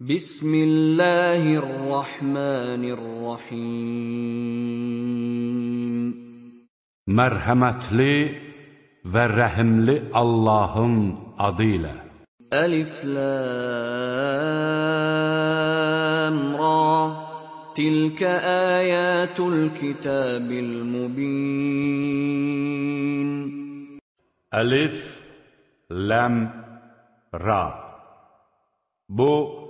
بسم الله الرحمن الرحيم. مرحمتلي ورحملي اللهم أضيلة ألف لام را. تلك آيات الكتاب المبين ألف لام را. بو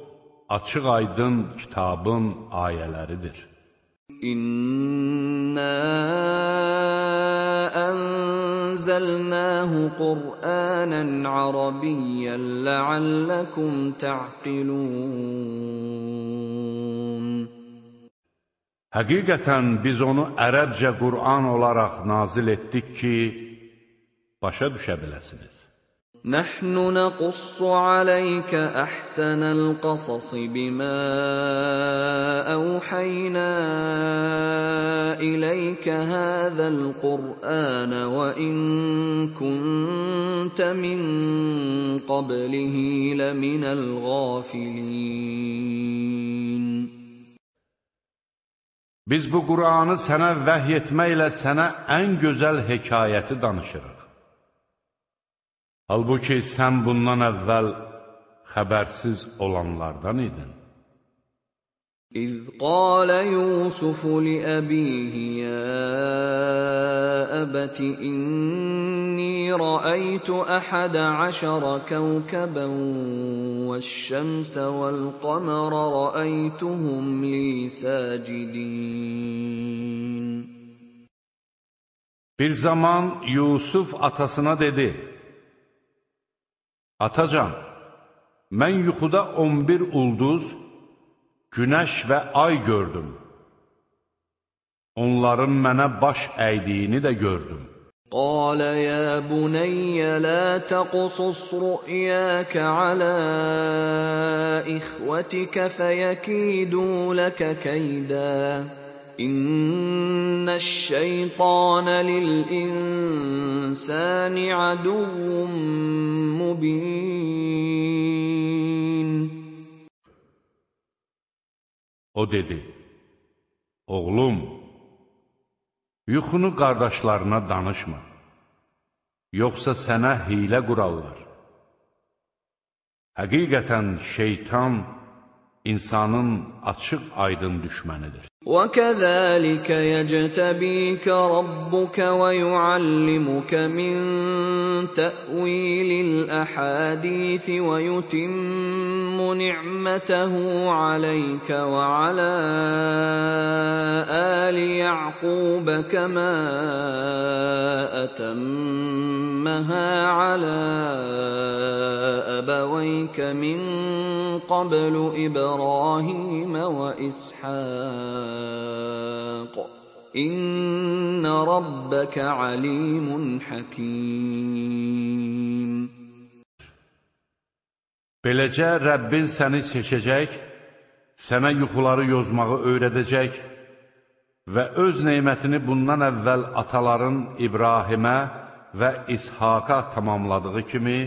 açıq-aydın kitabın ayələridir. İnna anzalnahu Qur'anan arabiyyan la'allakum ta'qilun Həqiqətən biz onu ərəbcə Qur'an olaraq nazil etdik ki, başa düşə biləsiniz. نحن نقص عليك أحسن القصص بما أوحينا إليك هذا القرآن وإن كنت من قبله لمن الغافلين Biz bu Qur'anı sənə vəhy etməklə sənə ən gözəl hekayəti danışırıq. Halbuki sən bundan əvvəl xəbərsiz olanlardan idin. إذ قال يوسف لأبيه يا أبت إني رأيت أحد عشر كوكبا والشمس والقمر رأيتهم لي ساجدين Bir zaman Yusuf atasına dedi, Atacan, mən yuxuda 11 ulduz, günəş və ay gördüm. Onların mənə baş əydiyini də gördüm. قال يا بني لا تقصص رؤياك على إخوتك فيكيدوا لك كيدا إن الشيطان للإنسان عدو مبين O dedi, Oğlum, yuxunu qardaşlarına danışma, yoxsa sənə hilə qurarlar. Həqiqətən şeytan insanın açıq aydın düşmənidir. وكذلك يجتبيك ربك ويعلمك من تأويل الأحاديث ويتم نعمته عليك وعلى آل يعقوب كما أتمها على أبويك من قبل إبراهيم وإسحاق إن ربك عليم حكيم Beləcə Rəbbin səni seçəcək, sənə yuxuları yozmağı öyrədəcək və öz neymətini bundan əvvəl ataların İbrahimə və İshaqa tamamladığı kimi,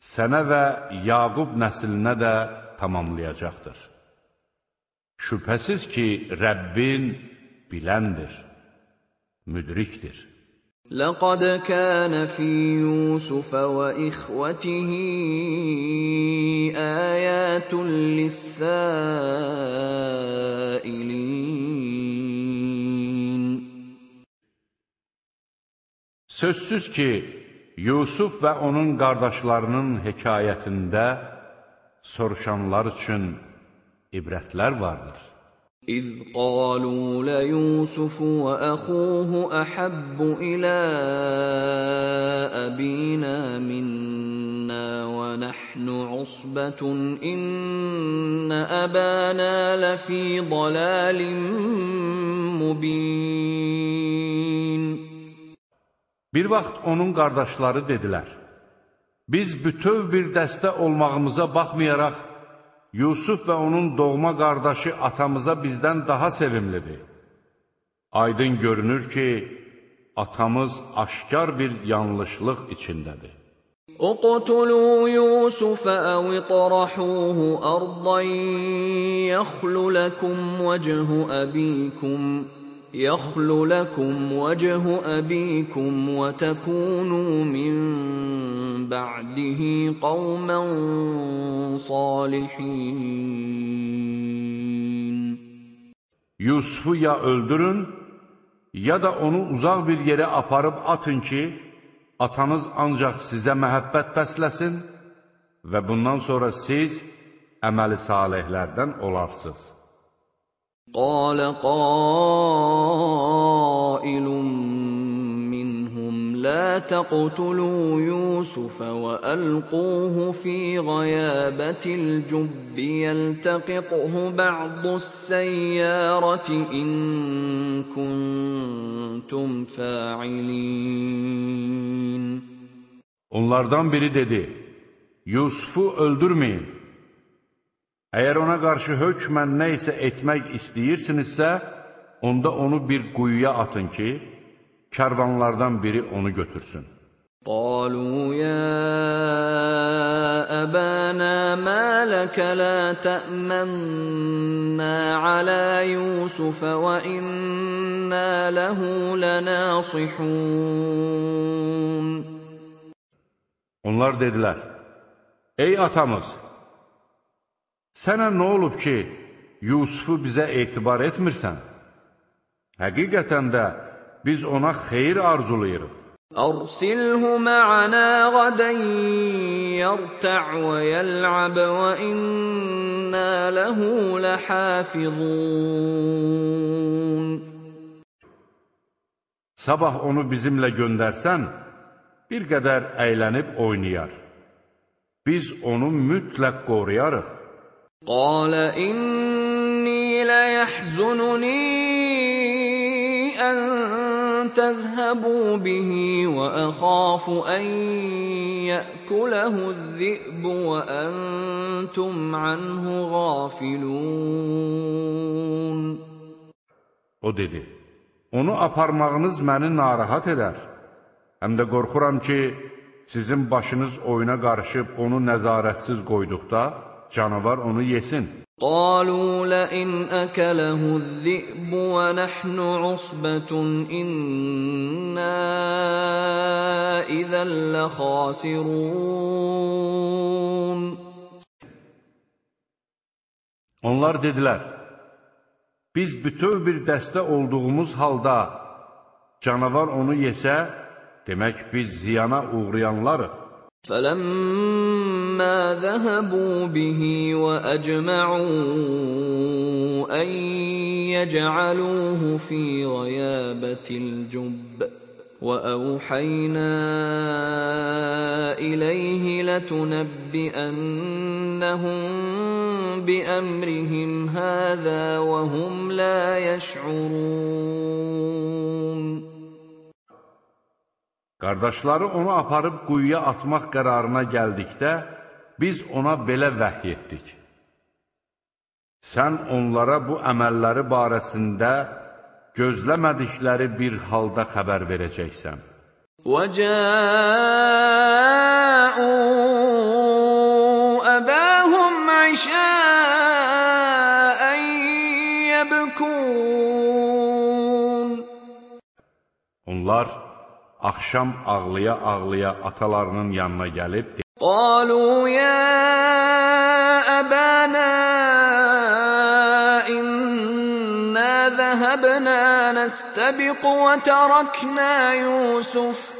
sənə və Yaqub nəslinə də tamamlayacaqdır. Şübhəsiz ki, Rəbbin biləndir, müdrikdir. لقد كان في يوسف وإخوته آيات للسائلين Sözsüz ki, Yusuf və onun qardaşlarının hekayətində soruşanlar üçün ibrətlər vardır. إذ قالوا ليوسف وأخوه أحب إلى أبينا منا ونحن عصبة إن أبانا لفي ضلال مبين Bir vaxt onun qardaşları dedilər, biz bütöv bir dəstə olmağımıza baxmayaraq, Yusuf və onun doğma qardaşı atamıza bizdən daha sevimlidir. Aydın görünür ki, atamız aşkar bir yanlışlıq içindədir. اقتلوا يوسف أو اطرحوه أرضا يخل لكم وجه أبيكم يخل لكم وجه أبيكم وتكونوا من بعده قوما صالحين Yusufu ya öldürün, ya da onu uzaq bir yerə aparıb atın ki, atanız ancaq sizə məhəbbət bəsləsin və bundan sonra siz əməli salihlərdən olarsınız. قال قائل منهم لا تقتلوا يوسف وألقوه في غيابة الجب يلتقطه بعض السيارة إن كنتم فاعلين Onlardan biri dedi, Yusufu öldürməyin. Əgər ona qarşı hökmən nə isə etmək istəyirsinizsə, onda onu bir quyuya atın ki, kərvanlardan biri onu götürsün. Qalu ya əbana mə ləkə lə tə'mənnə alə Yusufə və innə ləhu lənasihun. Onlar dedilər, ey atamız, sənə nə olub ki, Yusufu bizə etibar etmirsən? Həqiqətən də biz ona xeyir arzulayırıq. Ərsilhu ma'ana qadən yərtə' və yəl'ab və inna ləhu ləhafizun. Sabah onu bizimlə göndərsən, bir qədər əylənib oynayar. Biz onu mütləq qoruyarıq. قال إني ليحزنني أن تذهبوا به وأخاف أن يأكله الذئب وأنتم عنه غافلون O dedi, onu aparmağınız məni narahat edər. Həm də qorxuram ki, sizin başınız oyuna qarışıb onu nəzarətsiz qoyduqda, canavar onu yesin. قالوا لئن أكله الذئب ونحن عصبة إنا إذا لخاسرون Onlar dedilər, biz bütöv bir dəstə olduğumuz halda canavar onu yesə, demək biz ziyana uğrayanlarıq. فلما ذهبوا به وأجمعوا أن يجعلوه في غيابة الجب وأوحينا إليه لتنبئنهم بأمرهم هذا وهم لا يشعرون. Qardaşları onu aparıb quyuya atmaq qərarına gəldikdə, biz ona belə vəhy etdik. Sən onlara bu əməlləri barəsində gözləmədikləri bir halda xəbər verəcəksən. وجاءوا أباهم عشاء يبكون Onlar axşam ağlaya-ağlaya atalarının yanına gəlib, قالوا يا أبانا إنا ذهبنا نستبق وتركنا يوسف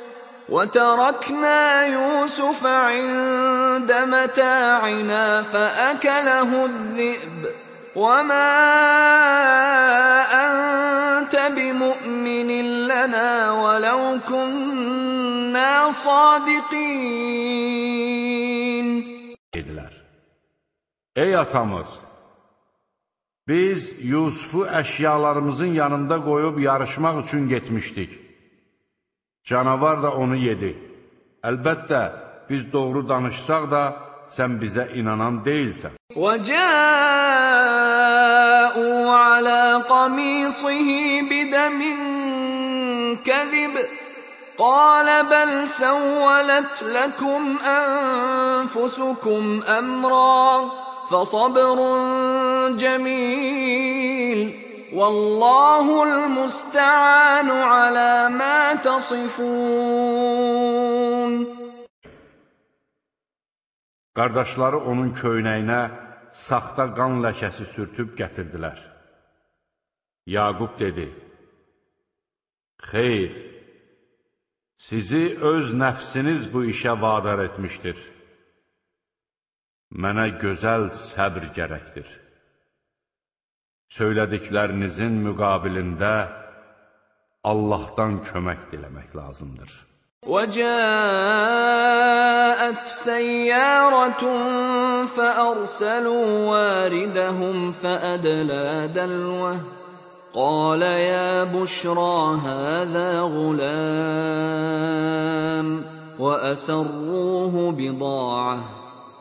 وتركنا يوسف عند متاعنا فأكله الذئب. وما أنت بمؤمن لنا ولو كنا صادقين dedilər. Ey atamız! Biz Yusufu əşyalarımızın yanında qoyub yarışmaq üçün getmişdik. Canavar da onu yedi. Əlbəttə, biz doğru danışsaq da, sən bizə inanan deyilsən. وجاءوا على قميصه بدم كذب قال بل سولت لكم انفسكم امرا فصبر جميل والله المستعان على ما تصفون Qardaşları onun köynəyinə saxta qan ləkəsi sürtüb gətirdilər. Yaqub dedi, Xeyr, sizi öz nəfsiniz bu işə vadar etmişdir. Mənə gözəl səbr gərəkdir. Söylədiklərinizin müqabilində Allahdan kömək diləmək lazımdır. وجاءت سيارة فأرسلوا واردهم فأدلى دلوه قال يا بشرى هذا غلام وأسروه بضاعة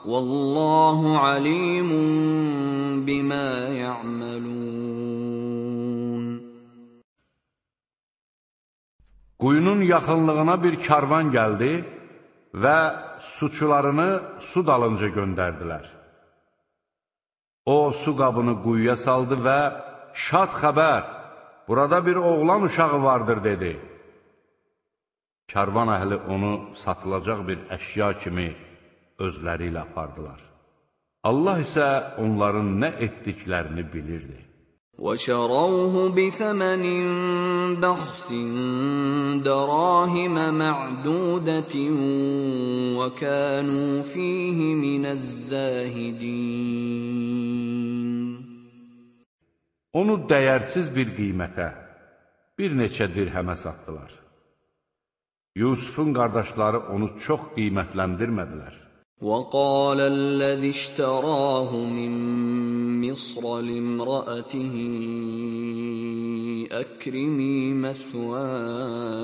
والله عليم بما يعملون Quyunun yaxınlığına bir karvan gəldi və suçularını su dalınca göndərdilər. O, su qabını quyuya saldı və şad xəbər, burada bir oğlan uşağı vardır, dedi. Karvan əhli onu satılacaq bir əşya kimi özləri ilə apardılar. Allah isə onların nə etdiklərini bilirdi. وشروه بثمن بخس دراهم معدودة وكانوا فيه من الزاهدين Onu dəyərsiz bir qiymətə, bir neçə dirhəmə satdılar. Yusufun qardaşları onu çox qiymətləndirmədilər. وقال الذي اشتراه من مصر لامرأته أكرمي مثواه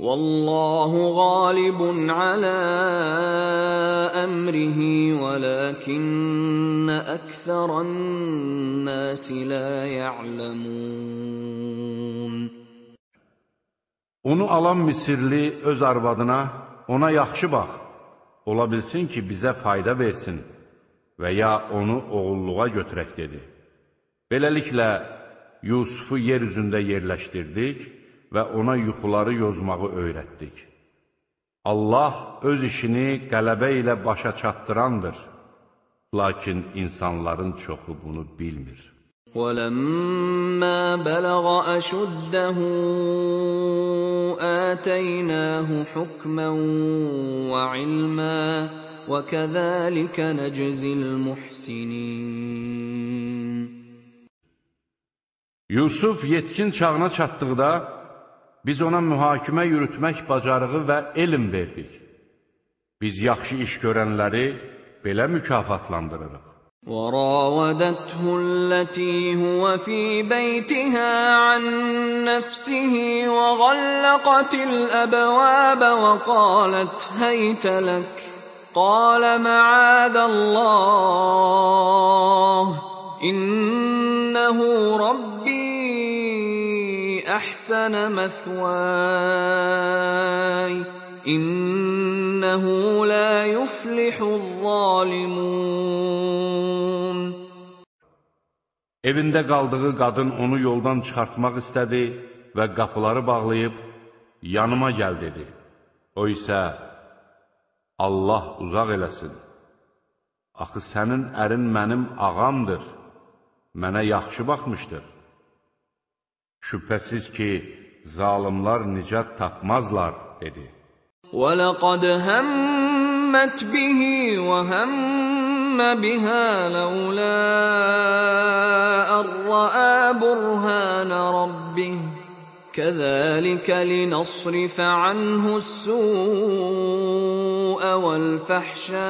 Vallahu qalibun ala əmrihi vələkinnə əksərən nəsi la ya'ləmun. Onu alan Misirli öz arvadına, ona yaxşı bax, ola bilsin ki, bizə fayda versin və ya onu oğulluğa götürək dedi. Beləliklə, Yusufu yer üzündə yerləşdirdik və ona yuxuları yozmağı öyrətdik. Allah öz işini qələbə ilə başa çatdırandır, lakin insanların çoxu bunu bilmir. ولما بلغ أشده آتيناه حكما وعلما وكذلك نجزي المحسنين Yusuf yetkin çağına çatdıqda biz ona mühakimə yürütmək bacarığı və elm verdik. Biz yaxşı iş görənləri belə mükafatlandırırıq. وراودته التي هو في بيتها عن نفسه وغلقت الابواب وقالت هيت لك قال معاذ الله انه ربي احسن مثواي انه لا يفلح الظالمون Evində qaldığı qadın onu yoldan çıxartmaq istədi və qapıları bağlayıb, yanıma gəl dedi. O isə, Allah uzaq eləsin. Axı sənin ərin mənim ağamdır, mənə yaxşı baxmışdır. Şübhəsiz ki, zalimlar nicat tapmazlar, dedi. وَلَقَدْ هَمَّتْ بِهِ وَهَمَّ بِهَا لَوْلَا رَّأَىٰ بُرْهَانَ رَبِّهِ كذلك لنصرف عنه السوء والفحشاء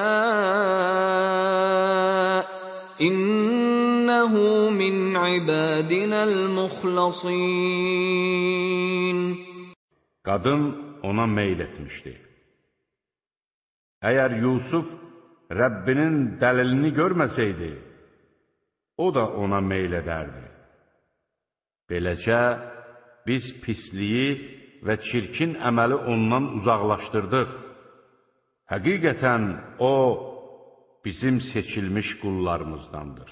إنه من عبادنا المخلصين Qadın ona meyl etmişdi. Əgər Yusuf Rəbbinin dəlilini görməsəydi, o da ona meyl edərdi. Beləcə, biz pisliyi və çirkin əməli ondan uzaqlaşdırdıq. Həqiqətən o, bizim seçilmiş qullarımızdandır.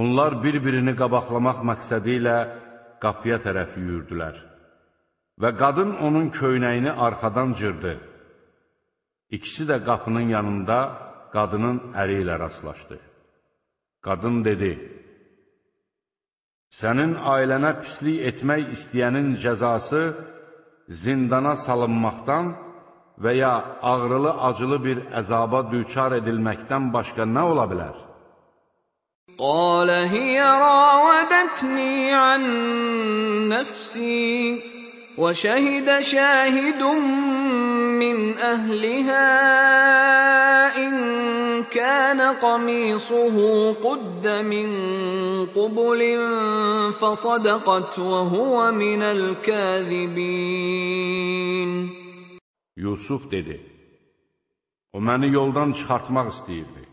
Onlar bir-birini qabaqlamaq məqsədi ilə qapıya tərəf yüyürdülər və qadın onun köynəyini arxadan cırdı. İkisi də qapının yanında qadının əri ilə rastlaşdı. Qadın dedi, Sənin ailənə pislik etmək istəyənin cəzası zindana salınmaqdan və ya ağrılı-acılı bir əzaba düçar edilməkdən başqa nə ola bilər? قال هي راودتني عن نفسي وشهد شاهد من أهلها إن كان قميصه قد من قبل فصدقت وهو من الكاذبين Yusuf dedi, o məni yoldan çıxartmaq istəyirdi.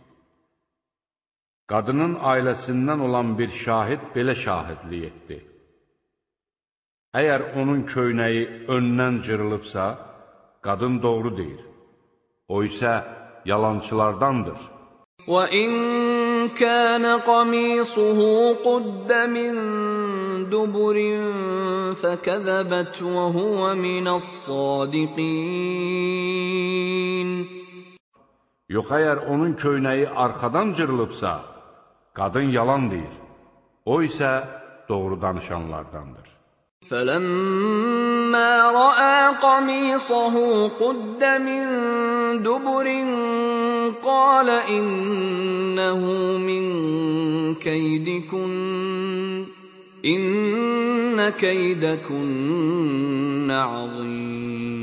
Qadının ailəsindən olan bir şahid belə şahidlik etdi. Əgər onun köynəyi öndən cırılıbsa, qadın doğru deyir. O isə yalançılardandır. وَإِن كَانَ قَمِيصُهُ قُدَّ مِن دُبُرٍ فَكَذَبَتْ وَهُوَ مِنَ الصَّادِقِينَ Yox, əgər onun köynəyi arxadan cırılıbsa, qadın yalan deyir. O isə doğru danışanlardandır. فَلَمَّا رَأَىٰ قَمِيصَهُ قُدَّ مِن دُبُرٍ قَالَ إِنَّهُ مِن كَيْدِكُنَّ إِنَّ كَيْدَكُنَّ عَظِيمٌ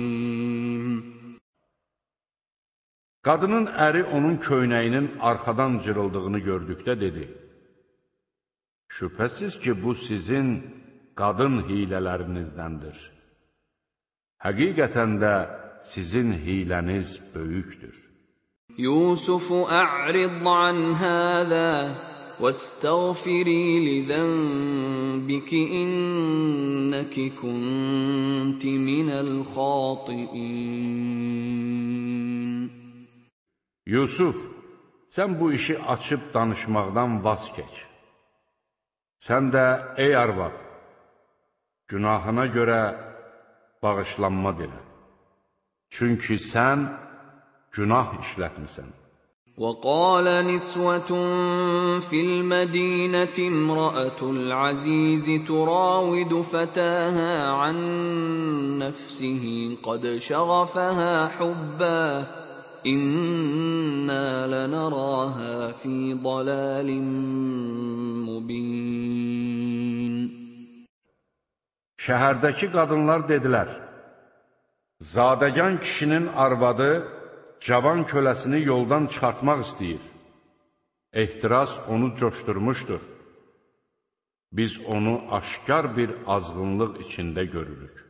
Qadının əri onun köynəyinin arxadan cırıldığını gördükdə dedi, Şübhəsiz ki, bu sizin qadın hilələrinizdəndir. Həqiqətən də sizin hiləniz böyükdür. Yusufu ə'rid an həzə وَاسْتَغْفِرِي لِذَنْبِكِ إِنَّكِ كُنْتِ مِنَ الْخَاطِئِينَ Yusuf, sən bu işi açıb danışmaqdan vaz keç. Sən də, ey arvad, günahına görə bağışlanma dilə. Çünki sən günah işlətmisən. وقال نسوة في المدينة امرأة العزيز تراود فتاها عن نفسه قد شغفها حبا İnna lanaraha fi dalalin mubin Şəhərdəki qadınlar dedilər: Zadəgan kişinin arvadı cavan köləsini yoldan çıxartmaq istəyir. Ehtiras onu coşdurmuşdur. Biz onu aşkar bir azğınlıq içində görürük.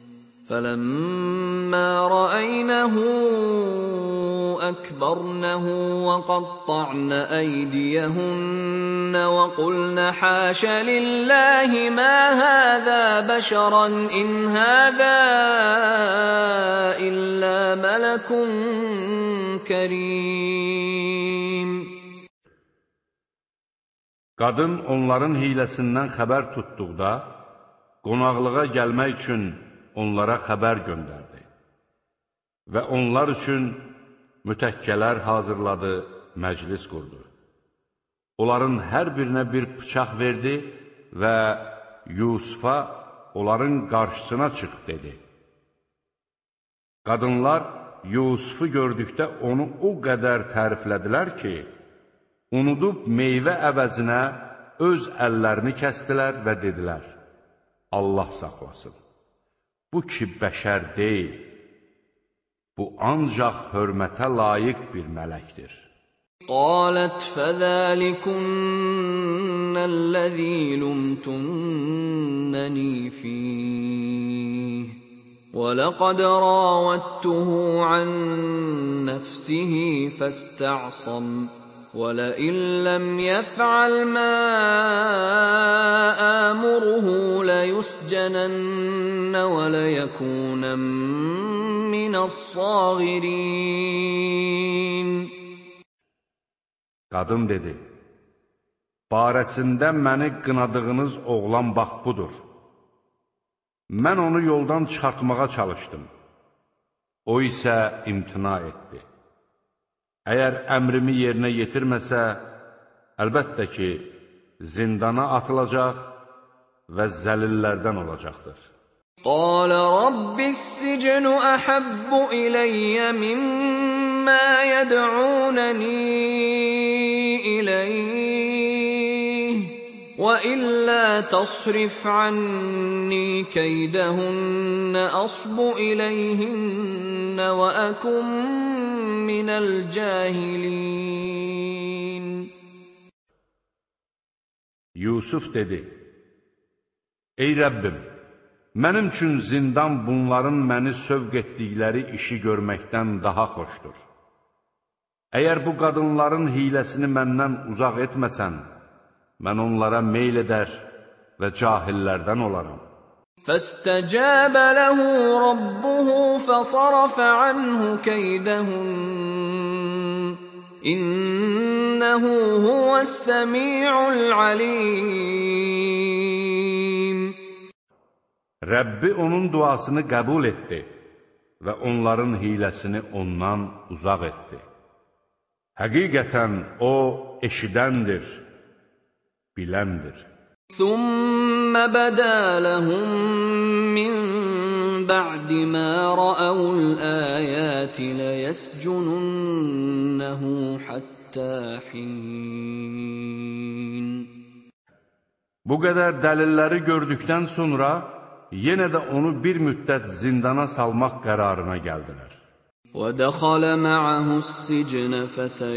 فلما رأينه فاستكبرنه وقطعن أيديهن وقلن حاش لله ما هذا بشرا إن هذا إلا ملك كريم. Qadın onların hiləsindən xəbər tutduqda, qonaqlığa gəlmək üçün onlara xəbər göndərdi və onlar üçün mütəkkələr hazırladı, məclis qurdu. Onların hər birinə bir bıçaq verdi və Yusufa onların qarşısına çıx dedi. Qadınlar Yusufu gördükdə onu o qədər təriflədilər ki, unudub meyvə əvəzinə öz əllərini kəstilər və dedilər, Allah saxlasın. Bu ki, bəşər deyil, bu ancaq hörmətə layiq bir mələkdir. فذلكن الذي لمتنني فيه ولقد راودته عن نفسه فاستعصم ولئن لم يفعل ما آمره ليسجنن وليكون من الصاغرين Qadın dedi, barəsində məni qınadığınız oğlan bax budur. Mən onu yoldan çıxartmağa çalışdım. O isə imtina etdi. Əgər əmrimi yerinə yetirməsə, əlbəttə ki, zindana atılacaq və zəlillərdən olacaqdır. قال رب السجن أحب إلي مما يدعونني إليه وإلا تصرف عني كيدهن أصب إليهن وأكن من الجاهلين Yusuf dedi, Ey Rəbbim, mənim üçün zindan bunların məni sövq etdikləri işi görməkdən daha xoşdur. Əgər bu qadınların hiləsini məndən uzaq etməsən, mən onlara meyl edər və cahillərdən olaram. فاستجاب له ربه فصرف عنه كيدهن إنه هو السميع العليم Rəbbi onun duasını qəbul etdi və onların hiləsini ondan uzaq etdi. Həqiqətən O eşidəndir, biləndir. ثم بدا لهم من بعد ما رأوا الآيات ليسجننه حتى حين Bu qədər dəlilləri gördükdən sonra yenə də onu bir müddət zindana salmaq qərarına gəldilər. ودخل معه السجن فتيان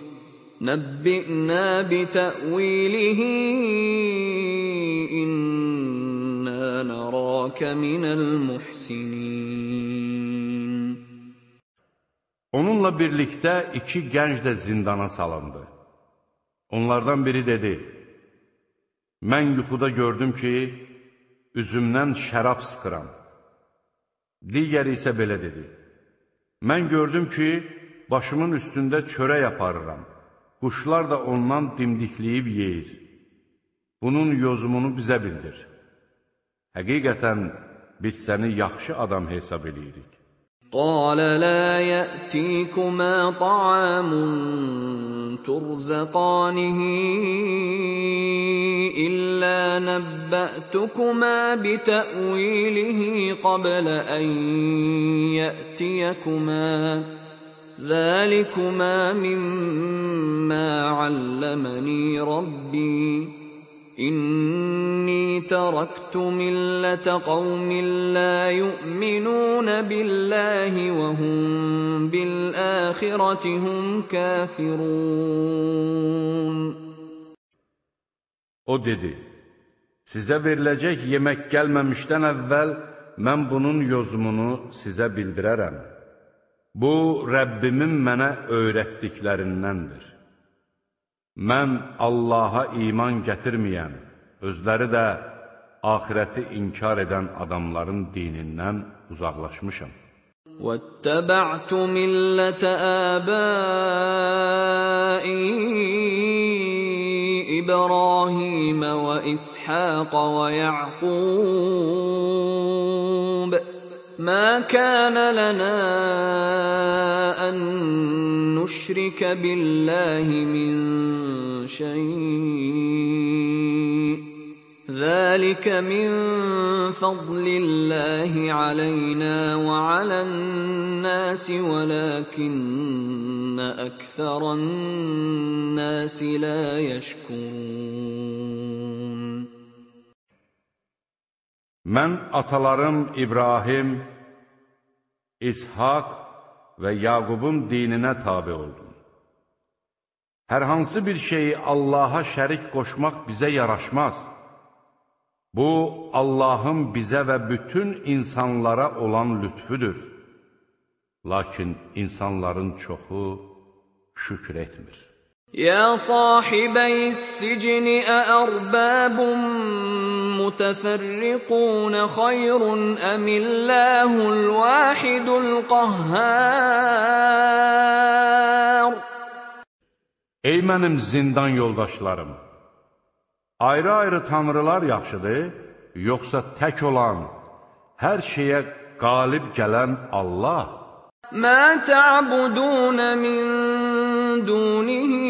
نبئنا بتاويله انا نراك من المحسنين Onunla birlikdə iki gənc də zindana salındı. Onlardan biri dedi, Mən yuxuda gördüm ki, üzümdən şərab sıxıram. Digəri isə belə dedi, Mən gördüm ki, başımın üstündə çörək aparıram. quşlar da ondan dimdikləyib yeyir. Bunun yozumunu bizə bildir. Həqiqətən, biz səni yaxşı adam hesab edirik. Qalə lə yətikümə ta'amun turzəqanihi illə nəbbətukümə bitə'vilihi qablə ən yətiyəkümə. ذلكما مما علمني ربي إني تركت ملة قوم لا يؤمنون بالله وهم بالآخرة هم كافرون O dedi, sizə veriləcək yemək gəlməmişdən əvvəl mən bunun yozumunu sizə bildirərəm. Bu, Rəbbimin mənə öyrətdiklərindəndir. Mən Allaha iman gətirməyən, özləri də ahirəti inkar edən adamların dinindən uzaqlaşmışam. واتبعت ملة آبائي إبراهيم وإسحاق ويعقوب ما كان لنا أن نشرك بالله من شيء ذلك من فضل الله علينا وعلى الناس ولكن أكثر الناس لا يشكرون Mən atalarım İbrahim, İshaq və Yaqubun dininə tabi oldum. Hər hansı bir şeyi Allaha şərik qoşmaq bizə yaraşmaz. Bu, Allahın bizə və bütün insanlara olan lütfüdür. Lakin insanların çoxu şükür etmir. Ya sahibəy-s-sicni əərbabun أأرباب متفرقون خير أم الله الواحد القهار Ey mənim zindan yoldaşlarım! Ayrı-ayrı tanrılar yaxşıdır, yoxsa tək olan, hər şeyə qalib gələn Allah? ما تعبدون من دونه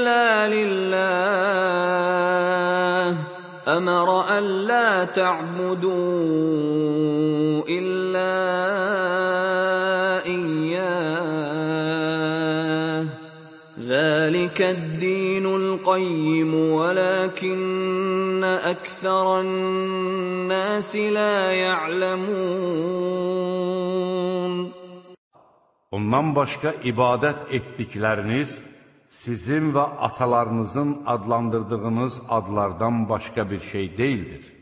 ألا تعبدوا إلا إياه ذلك الدين القيم ولكن أكثر الناس لا يعلمون Ondan başqa ibadət etdikləriniz sizin və atalarınızın adlandırdığınız adlardan başqa bir şey deyildir.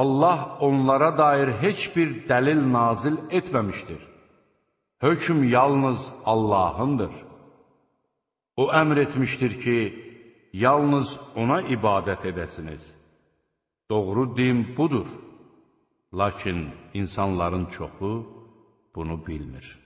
Allah onlara dair heç bir dəlil nazil etməmişdir. Hökm yalnız Allahındır. O əmr etmişdir ki, yalnız ona ibadət edəsiniz. Doğru din budur. Lakin insanların çoxu bunu bilmir.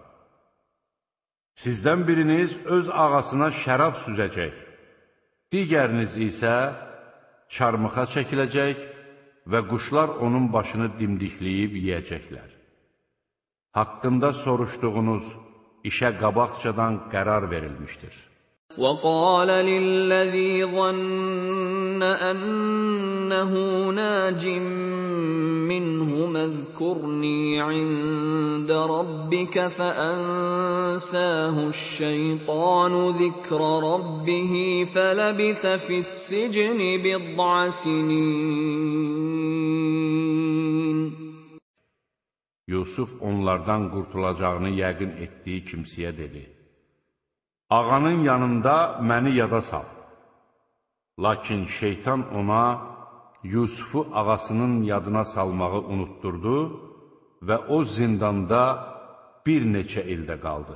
Sizdən biriniz öz ağasına şərab süzəcək, digəriniz isə çarmıxa çəkiləcək və quşlar onun başını dimdikləyib yeyəcəklər. Haqqında soruşduğunuz işə qabaqcadan qərar verilmişdir. وقال للذي ظن أنه ناج منهما اذكرني عند ربك فأنساه الشيطان ذكر ربه فلبث في السجن بضع سنين Yusuf onlardan qurtulacağını yəqin etdiyi kimsəyə dedi. Ağanın yanında məni yada sal. Lakin şeytan ona Yusufu ağasının yadına salmağı unutturdu və o zindanda bir neçə ildə qaldı.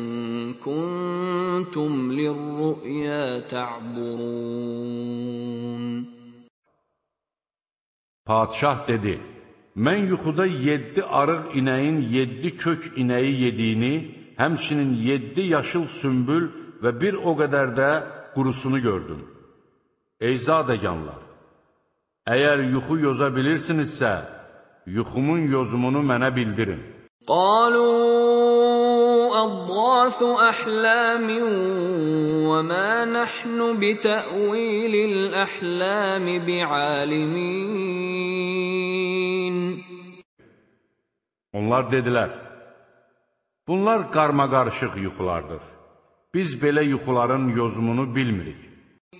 كنتم للرؤيا تعبرون Padişah dedi, mən yuxuda yeddi arıq inəyin yeddi kök inəyi yediyini, həmçinin yeddi yaşıl sümbül və bir o qədər də qurusunu gördüm. Ey zadəganlar! Əgər yuxu yoza bilirsinizsə, yuxumun yozumunu mənə bildirin. Qalu adghasu ahlamin və ma nahnu bitəvilil əhlami bi'alimin. Onlar dedilər, bunlar qarma-qarışıq yuxulardır. Biz belə yuxuların yozumunu bilmirik.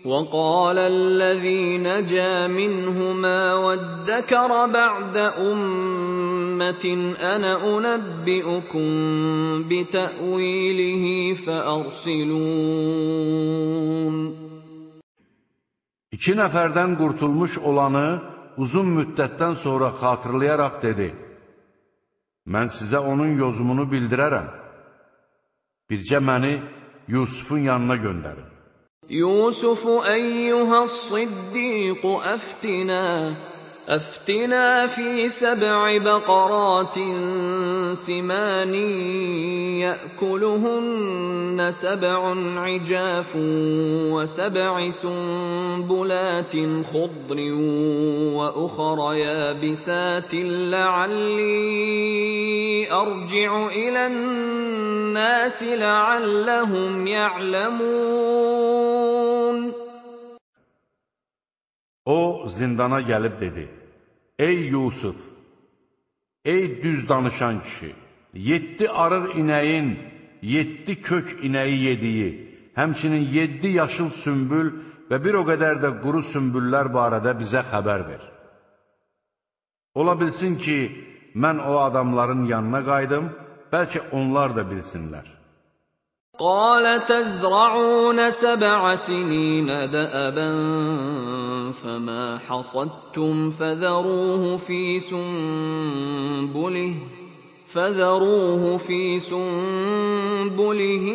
وقال الذي نجا منهما وادكر بعد أمة أنا أنبئكم بتأويله فأرسلون İki nəfərdən qurtulmuş olanı uzun müddətdən sonra xatırlayaraq dedi, Mən sizə onun yozumunu bildirərəm, bircə məni Yusufun yanına göndərin. يوسف أيها الصديق أفتنا أفتنا في سبع بقرات سمان يأكلهن سبع عجاف وسبع سنبلات خضر وأخر يابسات لعلي أرجع إلى الناس لعلهم يعلمون. O zindana gəlib dedi, Ey Yusuf, ey düz danışan kişi, yeddi arıq inəyin, yeddi kök inəyi yediyi, həmçinin yeddi yaşıl sümbül və bir o qədər də quru sümbüllər barədə bizə xəbər ver. Ola bilsin ki, mən o adamların yanına qaydım, bəlkə onlar da bilsinlər. Qalə təzra'unə səbə'ə sininə dəəbən فما حصدتم فذروه في سنبله فذروه في سنبله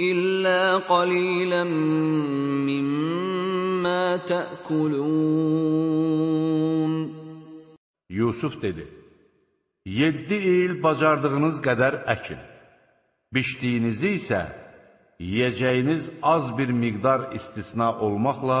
إلا قليلا مما تأكلون Yusuf dedi, Yeddi il bacardığınız qədər əkin. Biçdiyinizi isə yeyəcəyiniz az bir miqdar istisna olmaqla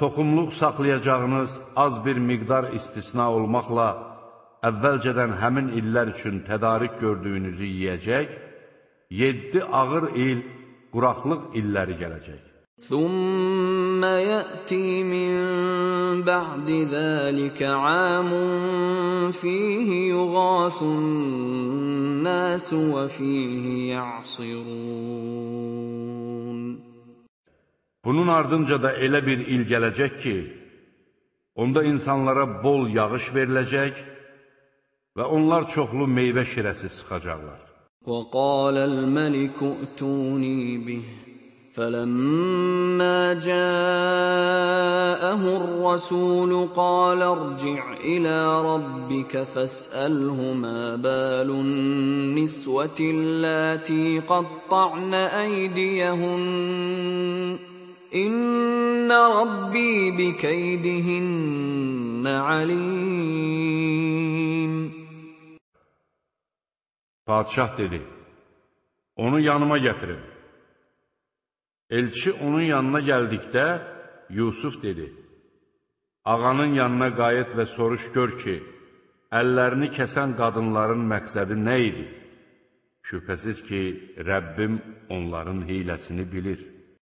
toxumluq saxlayacağınız az bir miqdar istisna olmaqla əvvəlcədən həmin illər üçün tədarik gördüyünüzü yeyəcək, 7 ağır il quraqlıq illəri gələcək. ثم يأتي من بعد ذلك عام فيه يغاث الناس وفيه يعصرون Bunun ardınca da elə bir il gələcək ki, onda insanlara bol yağış veriləcək və onlar çoxlu meyvə şirəsi sıxacaqlar. وقال الملك ائتوني به فلما جاءه الرسول قال ارجع إلى ربك فاسأله ما بال النسوة اللاتي قطعن أيديهن İnna Rabbi bi keydihin alim. Padşah dedi: Onu yanıma gətirin. Elçi onun yanına gəldikdə Yusuf dedi: Ağanın yanına qayıt və soruş gör ki, əllərini kəsən qadınların məqsədi nə idi? Şübhəsiz ki, Rəbbim onların hiləsini bilir.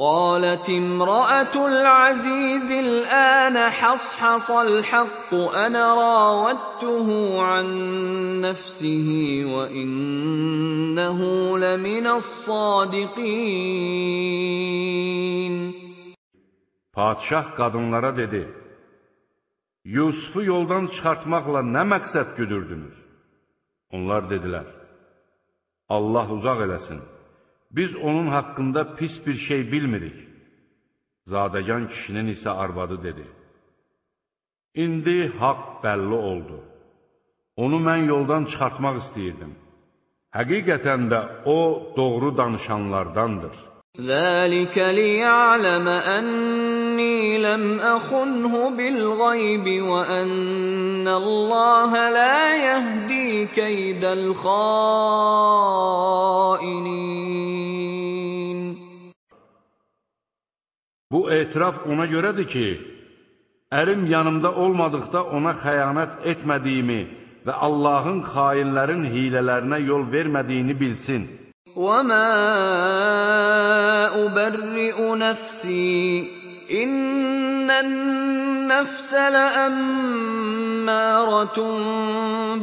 قالت امرأة العزيز الآن حصحص الحق أنا راودته عن نفسه وإنه لمن الصادقين Padişah qadınlara dedi, Yusufu yoldan çıxartmaqla nə məqsəd güdürdünüz? Onlar dedilər, Allah uzaq eləsin, biz onun haqqında pis bir şey bilmirik. Zadəgan kişinin isə arvadı dedi, İndi haqq bəlli oldu. Onu mən yoldan çıxartmaq istəyirdim. Həqiqətən də o, doğru danışanlardandır. Zəlikə liyələmə ənni ləm əxunhu bilğaybi və ənnəlləhə lə yəhdi keydəl xainin. Bu etiraf ona görədir ki, ərim yanımda olmadıqda ona xəyanət etmədiyimi və Allahın xainlərin hilələrinə yol vermədiyini bilsin. وما أبرئ نفسي إن النفس لأمارة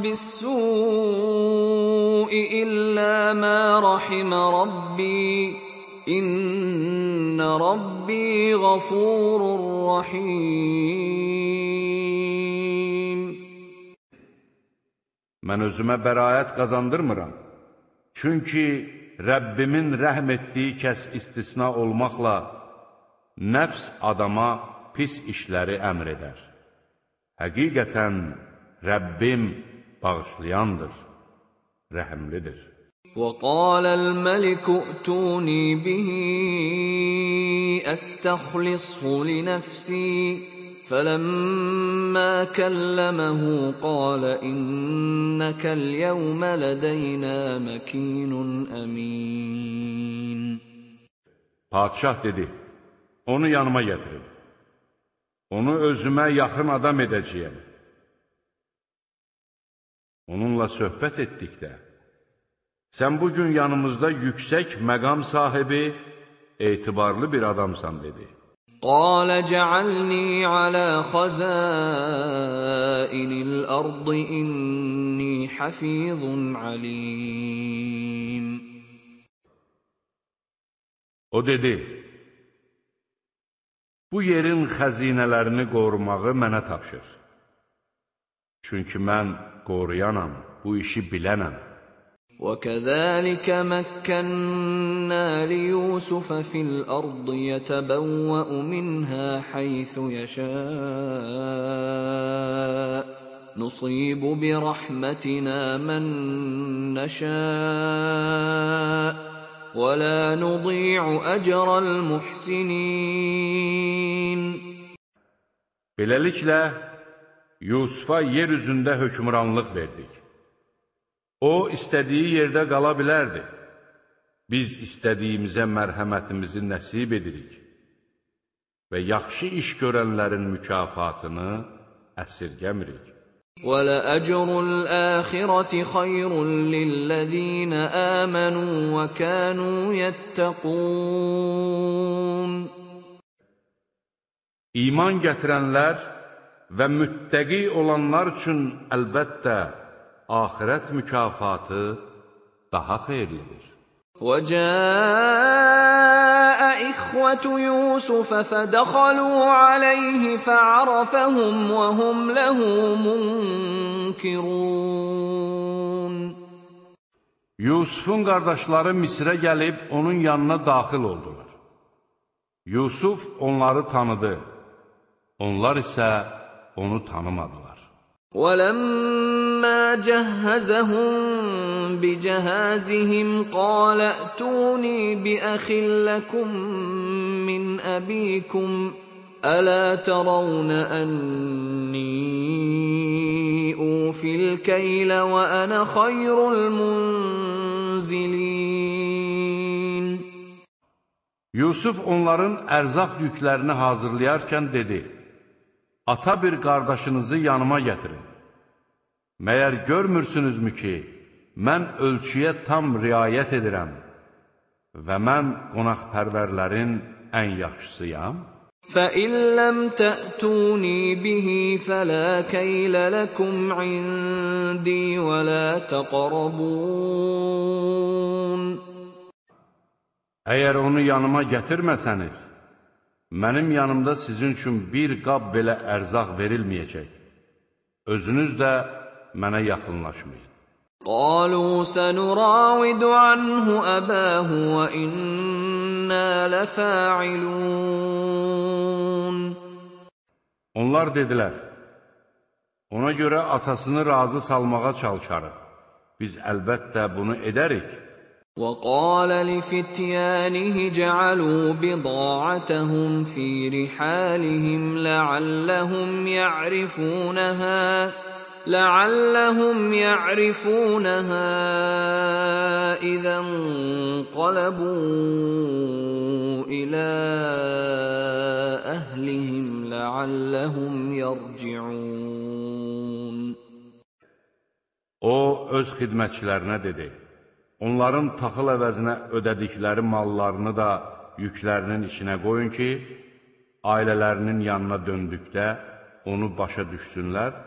بالسوء إلا ما رحم ربي İnna Rabbi gafurur rahim. Mən özümə bəraət qazandırmıram. Çünki Rəbbimin rəhm etdiyi kəs istisna olmaqla nəfs adama pis işləri əmr edər. Həqiqətən Rəbbim bağışlayandır, rəhimlidir. وقال الملك ائتوني به استخلصه لنفسي فلما كلمه قال انك اليوم لدينا مكين امين Padişah dedi, onu yanıma gətirin. Onu özümə yaxın adam edəcəyəm. Onunla söhbət etdikdə, sən bugün yanımızda yüksək məqam sahibi, etibarlı bir adamsan, dedi. قال اجعلني على خزائن الارض اني حفيظ عليم O dedi, bu yerin xəzinələrini qorumağı mənə tapşır. Çünki mən qoruyanam, bu işi bilənəm. وكذلك مكنا ليوسف في الأرض يتبوأ منها حيث يشاء. نصيب برحمتنا من نشاء. ولا نضيع أجر المحسنين. Beləliklə, Yusufa yer üzündə hökmranlıq verdik. O, istədiyi yerdə qala bilərdi. Biz istədiyimizə mərhəmətimizi nəsib edirik və yaxşı iş görənlərin mükafatını əsirgəmirik. ولأجر الآخرة خير للذين آمنوا وكانوا يتقون İman gətirənlər və müttəqi olanlar üçün əlbəttə axirət mükafatı daha xeyirlidir. وجاء إخوة إخوة يوسف فدخلوا عليه فعرفهم وهم له منكرون Yusufun qardaşları Misrə gəlib onun yanına daxil oldular. Yusuf onları tanıdı. Onlar isə onu tanımadılar. وَلَمَّا جَهَّزَهُم بِجَهَازِهِمْ قَالَ ائْتُونِي بِأَخٍ لَّكُم مِّنْ أَبِيكُمْ أَلَا تَرَوْنَ أَنِّي أُوفِي الْكَيْلَ وَأَنَا خَيْرُ الْمُنزِلِينَ Yusuf onların ərzaq yüklərini hazırlayarkən dedi, Ata bir qardaşınızı yanıma gətirin. Məyər görmürsünüzmü ki, mən ölçüyə tam riayət edirəm və mən qonaqpərvərlərin ən yaxşısıyam? فَإِن لَّمْ تَأْتُونِي بِهِ فَلَا كَيْلَ لَكُمْ عِندِي وَلَا تَقْرَبُونَ Əgər onu yanıma gətirməsəniz, mənim yanımda sizin üçün bir qab belə ərzaq verilməyəcək. Özünüz də mənə yaxınlaşmayın. قالوا سنراود عنه أباه وإنا لفاعلون Onlar dedilər, ona görə atasını razı salmağa çalışarıq. Biz əlbəttə bunu edərik. وقال لفتيانه جعلوا بضاعتهم في رحالهم لعلهم يعرفونها لعلهم يعرفونها إذا انقلبوا إلى أهلهم لعلهم يرجعون O, öz xidmətçilərinə dedi, onların taxıl əvəzinə ödədikləri mallarını da yüklərinin içinə qoyun ki, ailələrinin yanına döndükdə onu başa düşsünlər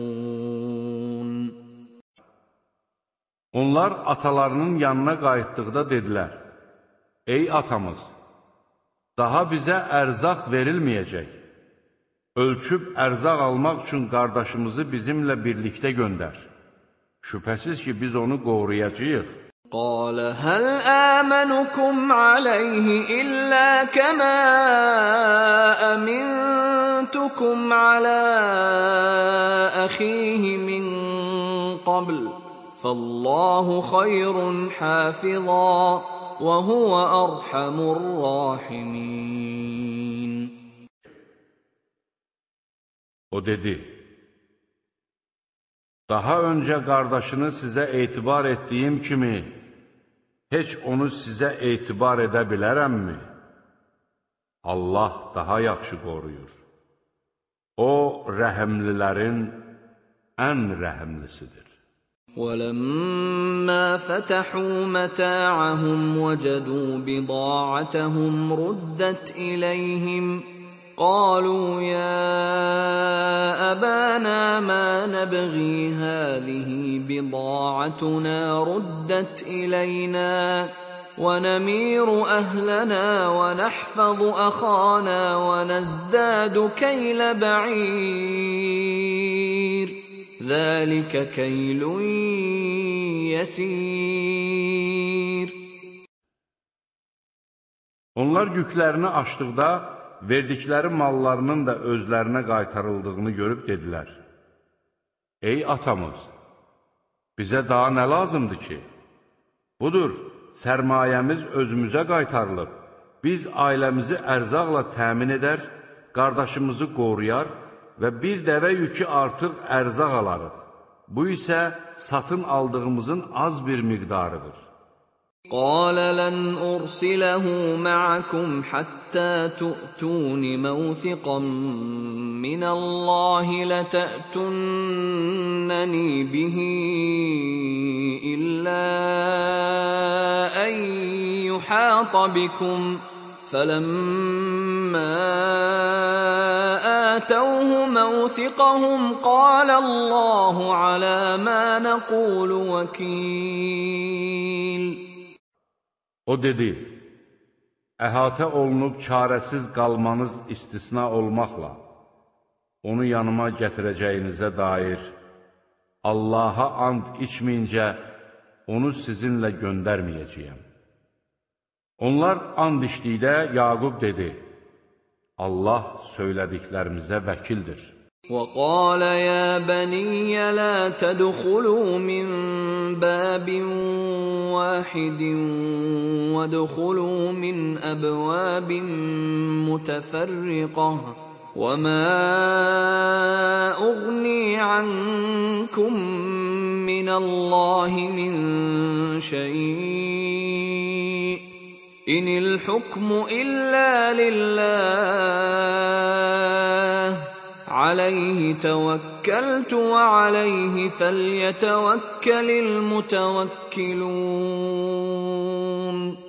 Onlar atalarının yanına qayıtdıqda dedilər, Ey atamız, daha bizə ərzaq verilməyəcək. Ölçüb ərzaq almaq üçün qardaşımızı bizimlə birlikdə göndər. Şübhəsiz ki, biz onu qovrayacaq. Qalə, həl əmənukum aləyhi illə kəmə əmintukum alə əxihi min qabl. فالله خير حافظا وهو أرحم الراحمين O dedi, Daha öncə qardaşını sizə etibar etdiyim kimi, heç onu sizə etibar edə bilərəmmi? Allah daha yaxşı qoruyur. O, rəhəmlilərin ən rəhəmlisidir. ولما فتحوا متاعهم وجدوا بضاعتهم ردت إليهم قالوا يا أبانا ما نبغي هذه بضاعتنا ردت إلينا ونمير أهلنا ونحفظ أخانا ونزداد كيل بعير Zəlikə keylun yəsir. Onlar yüklərini açdıqda verdikləri mallarının da özlərinə qaytarıldığını görüb dedilər. Ey atamız, bizə daha nə lazımdır ki? Budur, sərmayəmiz özümüzə qaytarılıb. Biz ailəmizi ərzaqla təmin edər, qardaşımızı qoruyar, və bir dəvə yükü artıq ərzaq alarıq. Bu isə satın aldığımızın az bir miqdarıdır. Qalə lən ursiləhu məəkum həttə tu'tuni məvthiqan minəllahi lətə'tunnəni bihi illə ən yuhata bikum. فلما آتوه موثقهم قال الله على ما نقول وكيل O dedi, əhatə olunub çarəsiz qalmanız istisna olmaqla, onu yanıma gətirəcəyinizə dair Allaha and içməyincə onu sizinlə göndərməyəcəyəm. Onlar and içdikdə Yaqub dedi, Allah söylədiklərimizə vəkildir. وقال يا بني لا تدخلوا من باب واحد وادخلوا من ابواب متفرقه وما اغني عنكم من الله من شيء İnil hukmu illa lillah. Aleyhi tevekkeltu ve aleyhi felyetevekkelil mutevekkilun.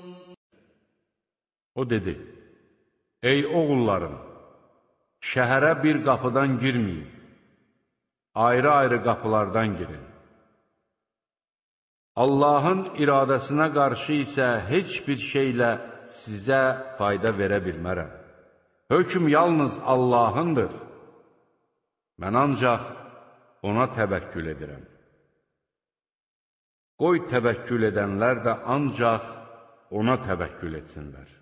O dedi, ey oğullarım, şəhərə bir qapıdan girməyin, ayrı-ayrı qapılardan girin. Allahın iradəsinə qarşı isə heç bir şeylə sizə fayda verə bilmərəm. Hökm yalnız Allahındır. Mən ancaq ona təvəkkül edirəm. Qoy təvəkkül edənlər də ancaq ona təvəkkül etsinlər.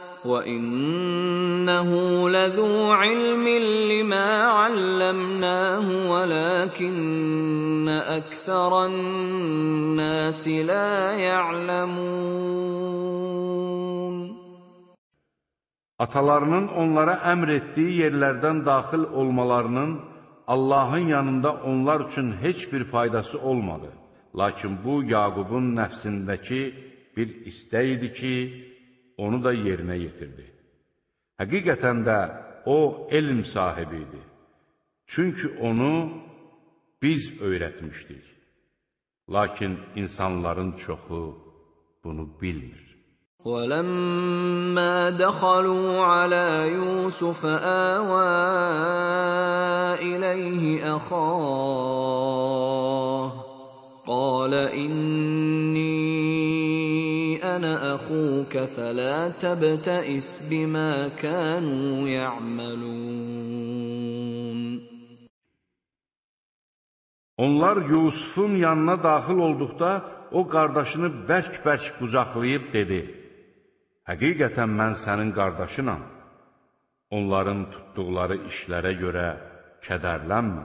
وَإِنَّهُ لَذُو عِلْمٍ لِّمَا عَلَّمْنَاهُ وَلَٰكِنَّ أَكْثَرَ النَّاسِ لَا يَعْلَمُونَ Atalarının onlara əmr etdiyi yerlərdən daxil olmalarının Allahın yanında onlar üçün heç bir faydası olmadı. Lakin bu, Yaqubun nəfsindəki bir istək idi ki, onu da yerinə yetirdi. Həqiqətən də o elm sahibi idi. Çünki onu biz öyrətmişdik. Lakin insanların çoxu bunu bilmir. وَلَمَّا دَخَلُوا عَلَى يُوسُفَ آوَى إِلَيْهِ أَخَاهُ قَالَ إِنِّي أنا أخوك فلا تبتئس بما كانوا يعملون Onlar Yusufun yanına daxil olduqda o qardaşını bərk-bərk qucaqlayıb dedi: Həqiqətən mən sənin qardaşınam. Onların tutduqları işlərə görə kədərlənmə.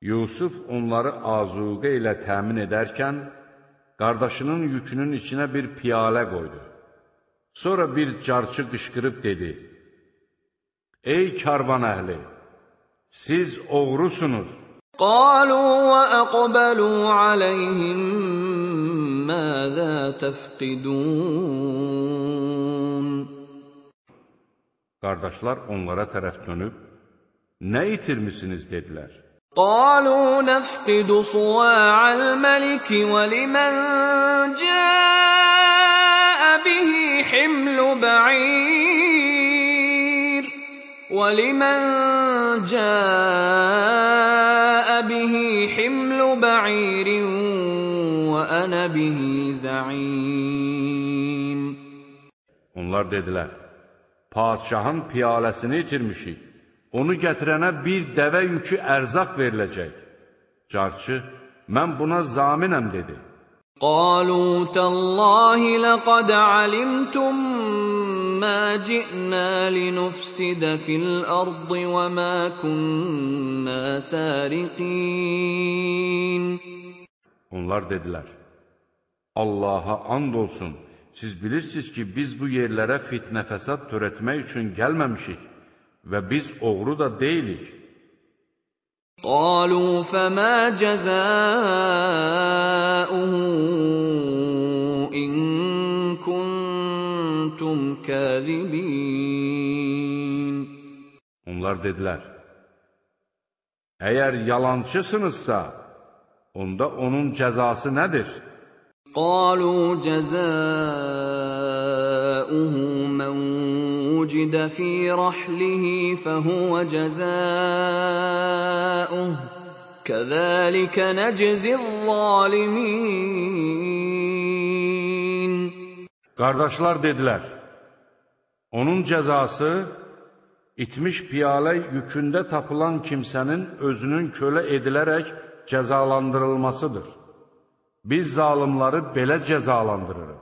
Yusuf onları azuqə ilə təmin edərkən, qardaşının yükünün içinə bir piyalə qoydu. Sonra bir carçı qışqırıb dedi, Ey karvan əhli, siz oğrusunuz. Qalu və əqbəlu aləyhim məzə təfqidun. Qardaşlar onlara tərəf dönüb, nə itirmisiniz, dedilər. قالوا نفقد صواع الملك ولمن جاء به حمل بعير ولمن جاء به حمل بعير وأنا به زعيم Onlar dedilər, Padişahın piyaləsini itirmişik. Onu gətirənə bir dəvə yükü ərzaq veriləcək. Carçı, mən buna zaminəm, dedi. قالوا تالله لقد علمتم ما جئنا لنفسد في الارض وما كنا سارقين Onlar dedilər, Allaha and olsun, siz bilirsiniz ki, biz bu yerlərə fitnə fəsad törətmək üçün gəlməmişik və biz oğru da deyilik. Qalu fəmə cəzəuhu in kuntum kəzibin. Onlar dedilər, əgər yalançısınızsa, onda onun cəzası nədir? Qalu cəzəuhu mən وجد في رحله فهو جزاؤه كذلك نجزي الظالمين Qardaşlar dedilər, onun cəzası itmiş piyalə yükündə tapılan kimsənin özünün kölə edilərək cəzalandırılmasıdır. Biz zalimları belə cəzalandırırıq.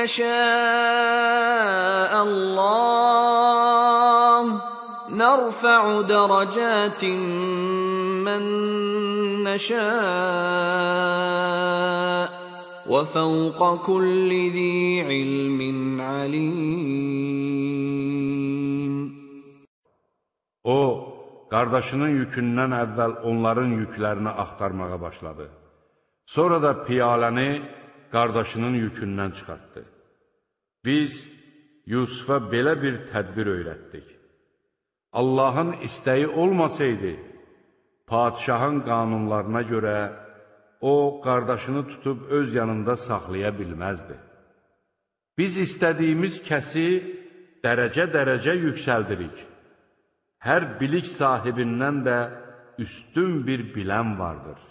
يشاء الله نرفع درجات من نشاء وفوق كل ذي علم عليم O, qardaşının yükündən əvvəl onların yüklərini axtarmağa başladı. Sonra da piyaləni qardaşının yükündən çıxartdı. Biz Yusufa belə bir tədbir öyrətdik. Allahın istəyi olmasaydı, padişahın qanunlarına görə o, qardaşını tutub öz yanında saxlaya bilməzdi. Biz istədiyimiz kəsi dərəcə-dərəcə yüksəldirik. Hər bilik sahibindən də üstün bir bilən vardır.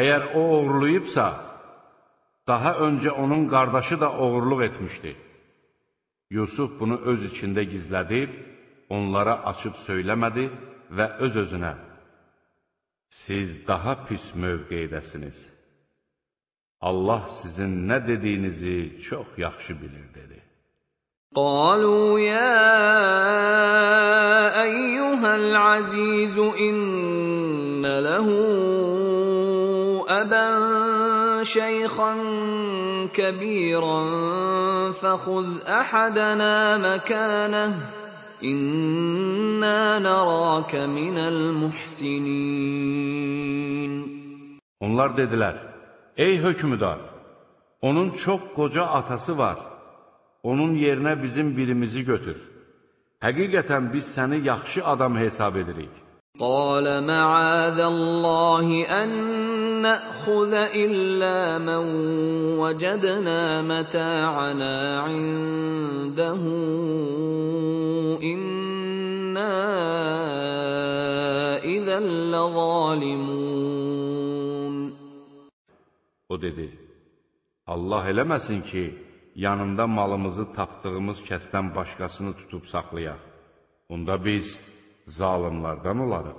əgər o oğurluyubsa, daha öncə onun qardaşı da oğurluq etmişdi. Yusuf bunu öz içində gizlədib, onlara açıb söyləmədi və öz-özünə, siz daha pis mövqeydəsiniz. Allah sizin nə dediyinizi çox yaxşı bilir, dedi. قالوا يا أيها العزيز إن له أبا شيخا كبيرا فخذ أحدنا مكانه إنا نراك من المحسنين Onlar dedilər, ey hökmüdar, onun çox qoca atası var, onun yerinə bizim birimizi götür. Həqiqətən biz səni yaxşı adam hesab edirik. قال معاذ الله أن نأخذ إلا من وجدنا متاعنا عنده إنا إذا لظالمون O dedi, Allah eləməsin ki, yanında malımızı tapdığımız kəsdən başqasını tutub saxlayaq. Onda biz zalimlardan olarıq.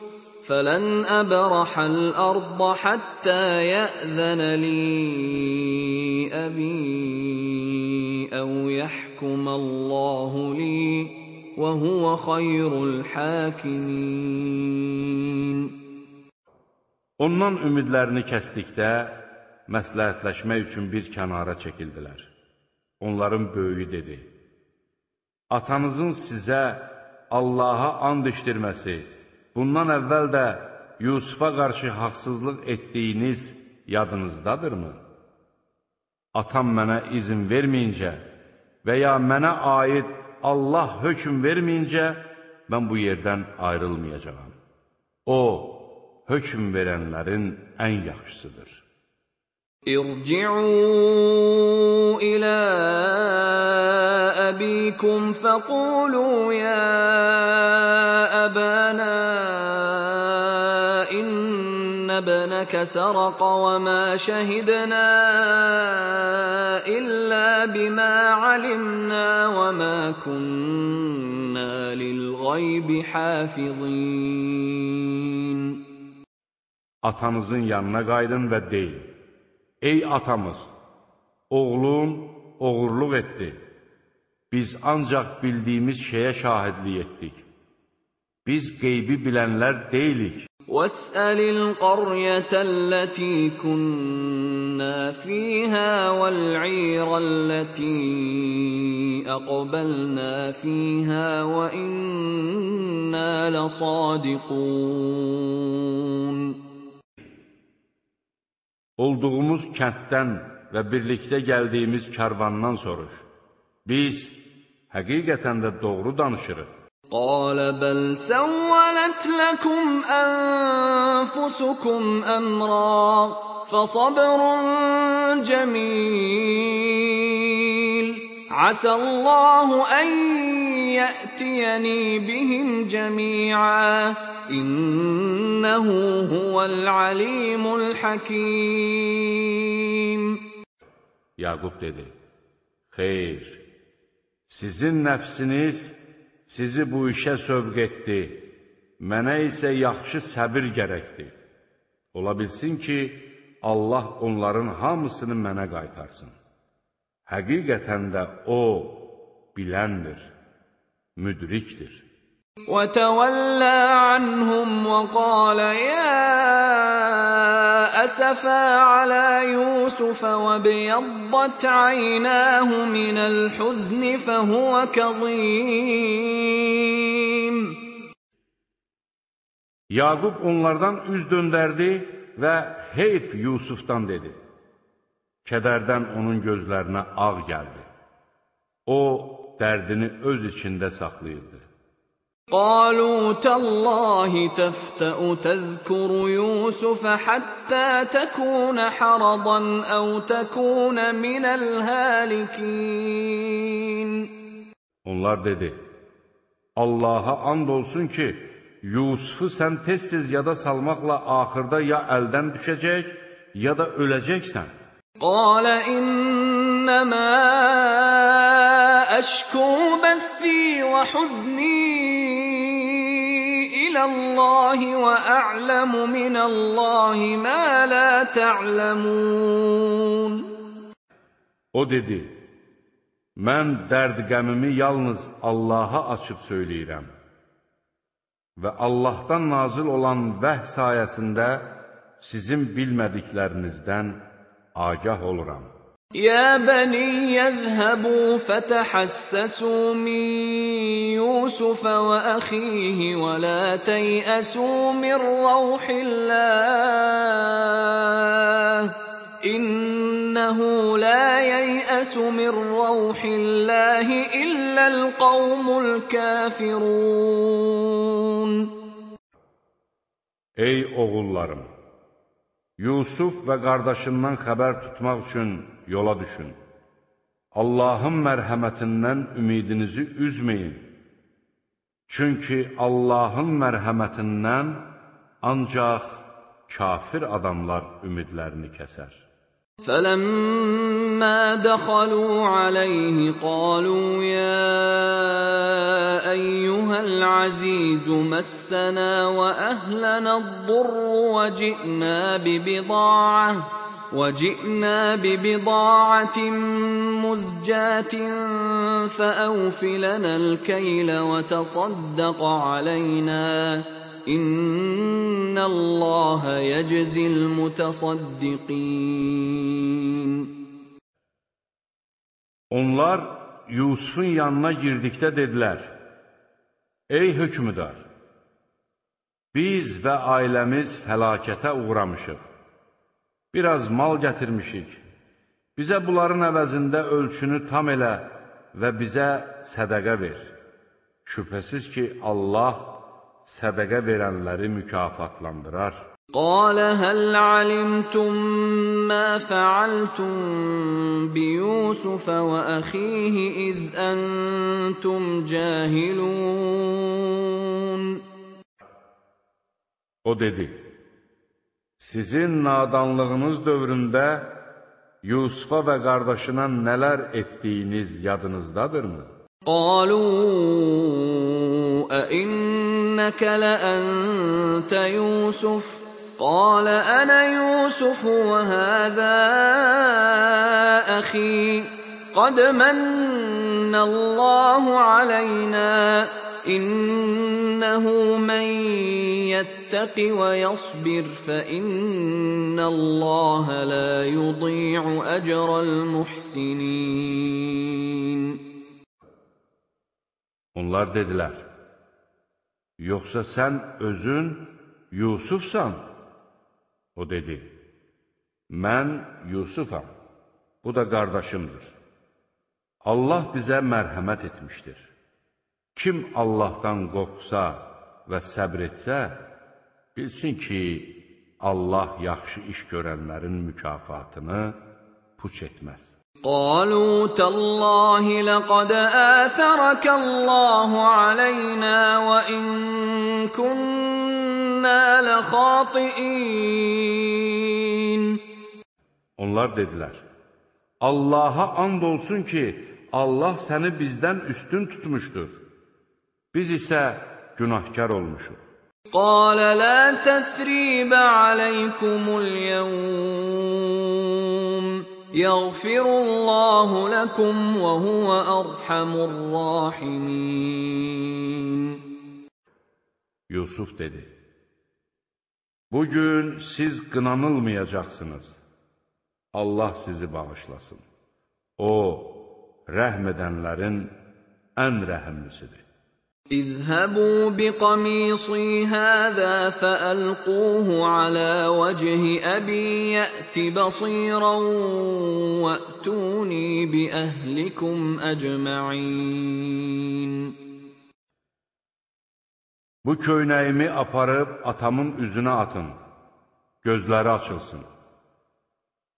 فلن ابرح الارض حتى ياذن لي ابي او يحكم الله لي وهو خير الحاكمين Ondan ümidlərini kəsdikdə məsləhətləşmək üçün bir kənara çəkildilər. Onların böyüyü dedi: Atanızın sizə Allaha and içdirməsi bundan əvvəl də Yusufa qarşı haqsızlıq etdiyiniz yadınızdadırmı? Atam mənə izin verməyincə və ya mənə aid Allah hökm verməyincə mən bu yerdən ayrılmayacağam. O, hökm verənlərin ən yaxşısıdır. İrci'u ilə əbikum fəqulu ya əbənəm ابنك سرق وما شهدنا إلا بما علمنا وما كنا للغيب حافظين Atanızın yanına qaydın və deyin, Ey atamız, oğlun oğurluq etdi. Biz ancaq bildiyimiz şeyə şahidlik etdik. Biz qeybi bilənlər deyilik. واسأل القرية التي كنا فيها والعير التي أقبلنا فيها وإنا لصادقون Olduğumuz kənddən və birlikdə gəldiyimiz karvandan soruş. Biz həqiqətən də doğru danışırıq. قال بل سولت لكم أنفسكم أمرا فصبر جميل. عسى الله أن يأتيني بهم جميعا. إنه هو العليم الحكيم. Yaqub dedi, Xeyr, sizin nəfsiniz sizi bu işə sövq etdi, mənə isə yaxşı səbir gərəkdir. Ola bilsin ki, Allah onların hamısını mənə qaytarsın. Həqiqətən də O, biləndir, müdrikdir. وتولى عنهم وقال يا أسفا على يوسف وابيضت عيناه من الحزن فهو كظيم Yaqub onlardan üz döndərdi və heyf Yusufdan dedi. Kədərdən onun gözlərinə ağ gəldi. O, dərdini öz içində saxlayırdı. قالوا تالله تفتأ تذكر يوسف حتى تكون حرضا أو تكون من الهالكين Onlar dedi, Allaha and olsun ki, Yusufu sən tez-tez yada salmaqla axırda ya əldən düşəcək, ya da öləcəksən. قال إنما أشكو بثي وحزني إلى الله وأعلم من الله ما لا تعلمون O dedi, mən dərd-qəmimi yalnız Allaha açıb söyləyirəm və Allahdan nazil olan vəh sayəsində sizin bilmədiklərinizdən agah oluram. يا بني يذهبوا فتحسسوا من يوسف وأخيه ولا تيأسوا من روح الله إنه لا ييأس من روح الله إلا القوم الكافرون Ey oğullarım! Yusuf və qardaşından xəbər tutmaq üçün yola düşün. Allahın mərhəmətindən ümidinizi üzməyin. Çünki Allahın mərhəmətindən ancaq kafir adamlar ümidlərini kəsər. فلما دخلوا عليه قالوا يا ايها العزيز مسنا واهلنا الضر وجئنا ببضاعه وجئنا ببضاعه مزجاه فاوف لنا الكيل وتصدق علينا İnnallaha yeczil mutasaddiqin Onlar Yusufun yanına girdikdə dedilər: Ey hökmdar, biz və ailəmiz fəlakətə uğramışıq. biraz mal gətirmişik. Bizə bunların əvəzində ölçünü tam elə və bizə sədəqə ver. Şübhəsiz ki, Allah sədəqə verənləri mükafatlandırar. Qalə həl alimtum mə fəaltum bi Yusufə və əxihi iz əntum cahilun. O dedi, Sizin nadanlığınız dövründə Yusufa və qardaşına nələr etdiyiniz yadınızdadırmı? قالوا أئنك لأنت يوسف قال أنا يوسف وهذا أخي قد من الله علينا إنه من يتق ويصبر فإن الله لا يضيع أجر المحسنين Onlar dedilər, yoxsa sən özün Yusufsan? O dedi, mən Yusufam, bu da qardaşımdır. Allah bizə mərhəmət etmişdir. Kim Allahdan qorxsa və səbr etsə, bilsin ki, Allah yaxşı iş görənlərin mükafatını puç etməz. قالوا تالله لقد آثرك الله علينا وإن كنا لخاطئين Onlar dedilər, Allaha and olsun ki, Allah səni bizdən üstün tutmuşdur. Biz isə günahkar olmuşuq. قال لا تثريب عليكم اليوم يغفر الله لكم وهو أرحم الراحمين Yusuf dedi, Bugün siz qınanılmayacaqsınız. Allah sizi bağışlasın. O, rəhm edənlərin ən rəhimlisidir. اذهبوا بقميصي هذا فألقوه على وجه أبي يأت بصيرا وأتوني بأهلكم أجمعين Bu köynəyimi aparıb atamın üzünə atın, gözləri açılsın.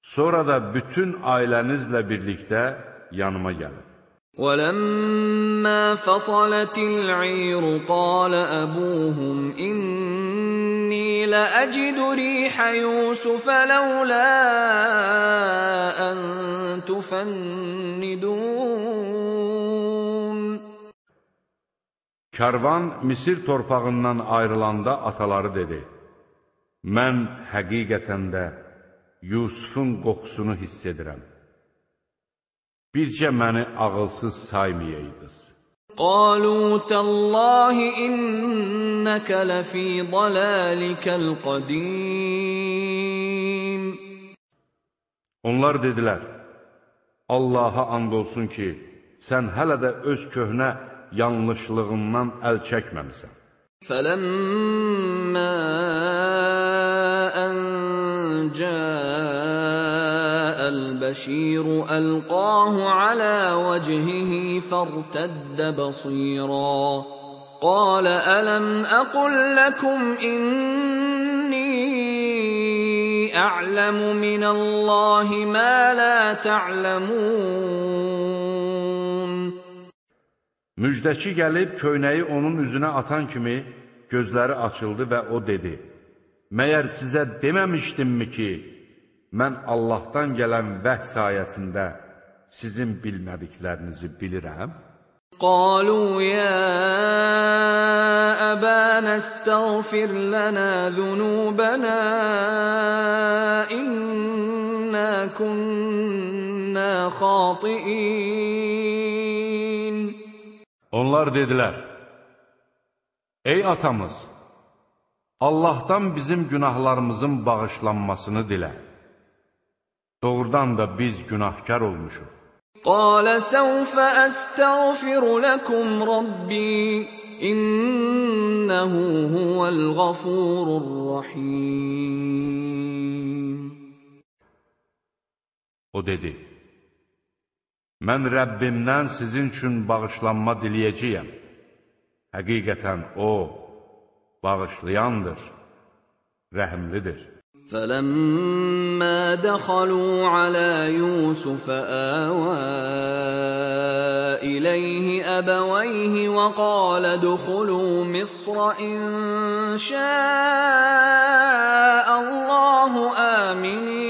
Sonra da bütün ailənizlə birlikdə yanıma gəlin. ولما فصلت العير قال أبوهم إني لأجد ريح يوسف لولا أن تفندون Karvan Misir torpağından ayrılanda ataları dedi, Mən həqiqətən də Yusufun qoxusunu hiss edirəm. bircə məni ağılsız saymayaydınız. Qalu tallahi innaka lafi dalalikal qadim Onlar dedilər Allaha and olsun ki sən hələ də öz köhnə yanlışlığından əl çəkməmisən. Fələmmə ən cəə البشير ألقاه على وجهه فارتد بصيرا قال ألم أقل لكم إني أعلم من الله ما لا تعلمون Müjdəçi gəlib köynəyi onun üzünə atan kimi gözləri açıldı və o dedi, Məyər sizə deməmişdimmi ki, mən Allahdan gələn vəh sayəsində sizin bilmədiklərinizi bilirəm? قالوا يا أبانا استغفر لنا ذنوبنا إنا كنا خاطئين Onlar dedilər, Ey atamız, Allahdan bizim günahlarımızın bağışlanmasını dilə. Doğrudan da biz günahkar olmuşuq. Qalə səvfə əstəğfiru ləkum Rabbi, innəhu huvəl ğafurur rahim. O dedi, mən Rəbbimdən sizin üçün bağışlanma diləyəcəyəm. Həqiqətən O, bağışlayandır, rəhimlidir. فلما دخلوا على يوسف آوى إليه أبويه وقال ادخلوا مصر إن شاء الله آمنين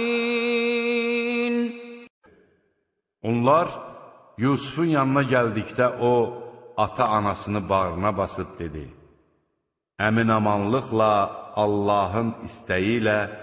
Onlar Yusufun yanına gəldikdə o, ata-anasını bağrına basıb dedi, Əmin-amanlıqla Allahın istəyi ilə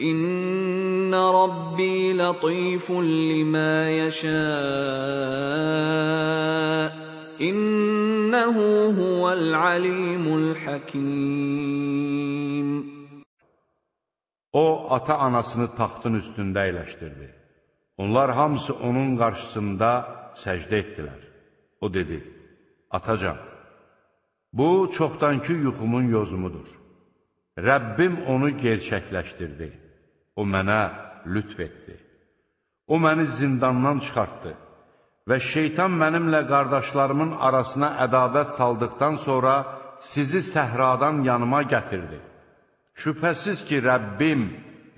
İnna Rabbi latifun lima yasha. İnnehu huvel alimul hakim. O ata-anasını taxtın üstündə əyləşdirdi. Onlar hamısı onun qarşısında səcdə etdilər. O dedi: "Atacan, bu çoxdankı yuxumun yozumudur. Rəbbim onu gerçəkləşdirdi." O mənə lütf etdi. O məni zindandan çıxartdı və şeytan mənimlə qardaşlarımın arasına ədavət saldıqdan sonra sizi səhradan yanıma gətirdi. Şübhəsiz ki, Rəbbim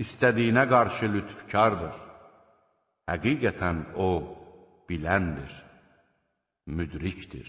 istədiyinə qarşı lütfkardır. Həqiqətən O, biləndir, müdrikdir.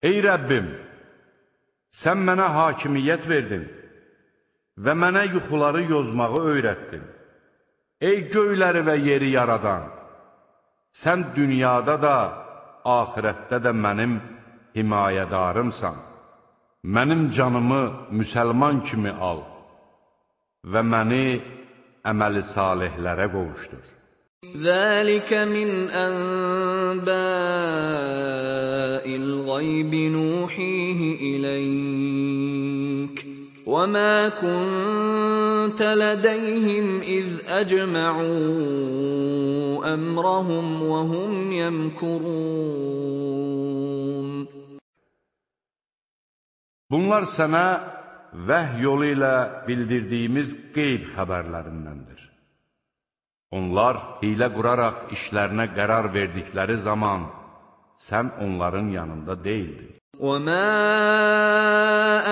Ey Rəbbim, sən mənə hakimiyyət verdin və mənə yuxuları yozmağı öyrətdin. Ey göyləri və yeri yaradan, sən dünyada da, ahirətdə də mənim himayədarımsan. Mənim canımı müsəlman kimi al və məni əməli salihlərə qovuşdur. ذلك من أنباء الغيب نوحيه إليك وما كنت لديهم إذ أجمعوا أمرهم وهم يمكرون Bunlar sənə vəh yolu ilə bildirdiyimiz qeyb xəbərlərindəndir. Onlar hilə quraraq işlərinə qərar verdikləri zaman sən onların yanında deyildin. وَمَا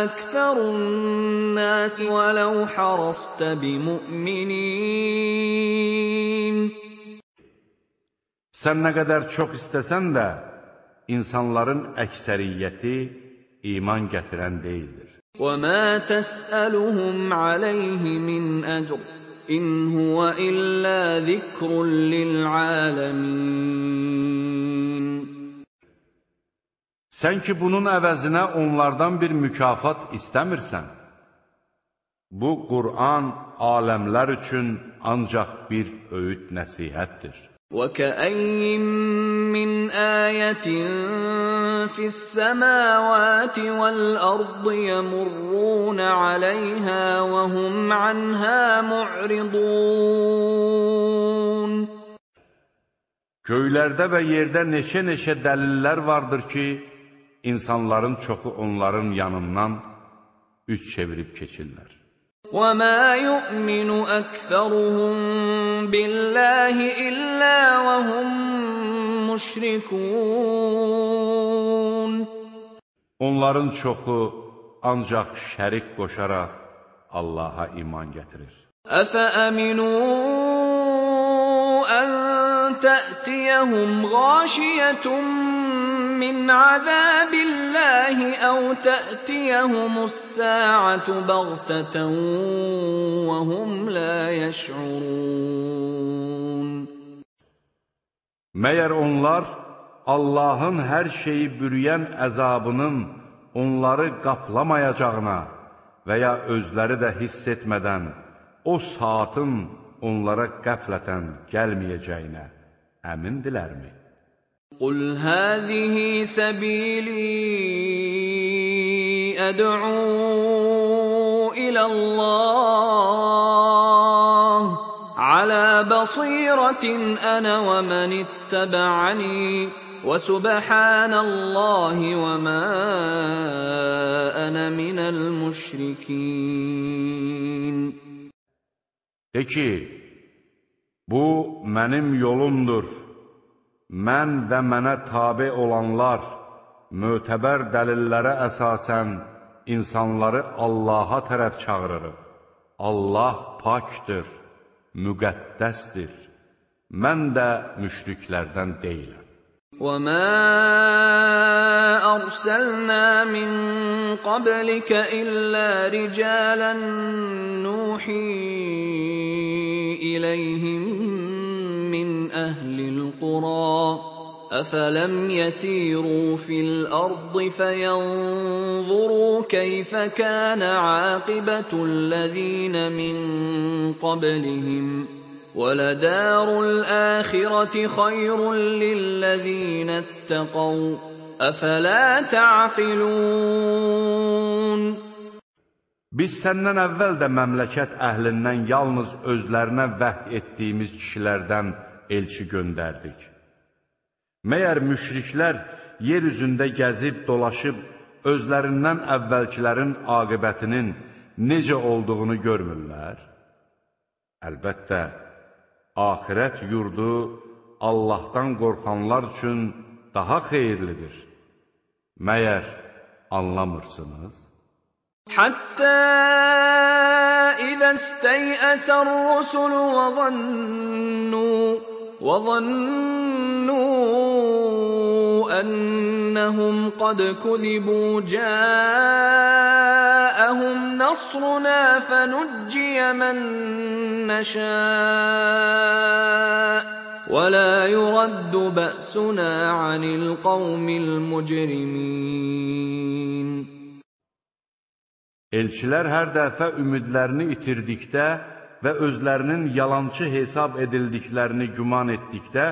أَكْثَرُ النَّاسِ وَلَوْ حَرَصْتَ بِمُؤْمِنِينَ Sən nə qədər çox istəsən də, insanların əksəriyyəti iman gətirən deyildir. وَمَا تَسْأَلُهُمْ عَلَيْهِ مِنْ أَجْرٍ İn huwa illa zikrun lil alamin. Sən ki bunun əvəzinə onlardan bir mükafat istəmirsən. Bu Qur'an aləmlər üçün ancaq bir öyüd nəsihətdir. وَكَأَيِّن مِّنْ آيَةٍ فِي السَّمَاوَاتِ وَالْأَرْضِ يَمُرُّونَ عَلَيْهَا وَهُمْ عَنْهَا مُعْرِضُونَ Göylərdə və yerdə neçə-neçə dəlillər vardır ki, insanların çoxu onların yanından üç çevirib keçirlər. وَمَا يُؤْمِنُ أَكْثَرُهُم بِاللَّهِ إِلَّا وَهُم مُشْرِكُونَ Onların çoxu ancaq şərik qoşaraq Allaha iman gətirir. أَفَأَمِنُوا أَن تَأْتِيَهُمْ غَاشِيَةٌ مِّنْ عَذَابِ اللَّهِ أَوْ تَأْتِيَهُمُ السَّاعَةُ بَغْتَةً وَهُمْ لَا يَشْعُرُونَ Məyər onlar Allahın hər şeyi bürüyən əzabının onları qaplamayacağına və ya özləri də hiss etmədən o saatın onlara qəflətən gəlməyəcəyinə əmindilərmi? قُلْ هَٰذِهِ سَبِيلِي أَدْعُو إِلَى اللَّهِ عَلَىٰ بَصِيرَةٍ أَنَا وَمَنِ اتَّبَعَنِي وَسُبْحَانَ اللَّهِ وَمَا أَنَا مِنَ الْمُشْرِكِينَ De ki, bu mənim yolumdur. Mən və mənə tabi olanlar mötəbər dəlillərə əsasən insanları Allaha tərəf çağırırıq. Allah pakdır, müqəddəsdir. Mən də müşriklərdən deyiləm. وَمَا أَرْسَلْنَا مِن قَبْلِكَ إِلَّا رِجَالًا نُّوحِي إِلَيْهِم مِّنْ أَهْلِ الْقُرَىٰ أَفَلَمْ يَسِيرُوا فِي الْأَرْضِ فَيَنظُرُوا كَيْفَ كَانَ عَاقِبَةُ الَّذِينَ مِن قَبْلِهِمْ ۗ؟ وَلَدَارُ الْآخِرَةِ خَيْرٌ لِّلَّذِينَ اتَّقَوْا ۗ أَفَلَا تَعْقِلُونَ؟ Biz səndən əvvəl də məmləkət əhlindən yalnız özlərinə vəh etdiyimiz kişilərdən elçi göndərdik. Məyər müşriklər yer üzündə gəzib, dolaşıb, özlərindən əvvəlkilərin aqibətinin necə olduğunu görmürlər? Əlbəttə, axirət yurdu Allahdan qorxanlar üçün daha xeyirlidir. Məyər anlamırsınız? حتى إذا استيأس الرسل وظنوا وظنوا أنهم قد كذبوا جاءهم نصرنا فنجي من نشاء ولا يرد بأسنا عن القوم المجرمين. Elçilər hər dəfə ümidlərini itirdikdə və özlərinin yalançı hesab edildiklərini güman etdikdə,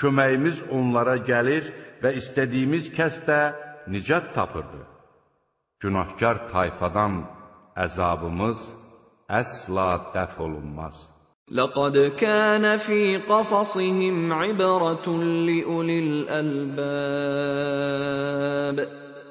köməyimiz onlara gəlir və istədiyimiz kəs də nicat tapırdı. Günahkar tayfadan əzabımız əsla dəf olunmaz. لقد كان في قصصهم عبرة لأولي الألباب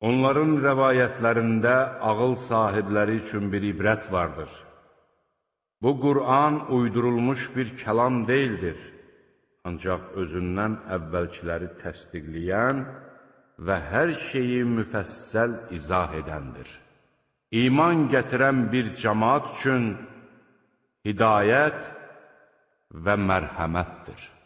Onların rəvayətlərində ağıl sahibləri üçün bir ibrət vardır. Bu Qur'an uydurulmuş bir kəlam deyildir, ancaq özündən əvvəlkiləri təsdiqləyən və hər şeyi müfəssəl izah edəndir. İman gətirən bir cəmaat üçün hidayət və mərhəmətdir.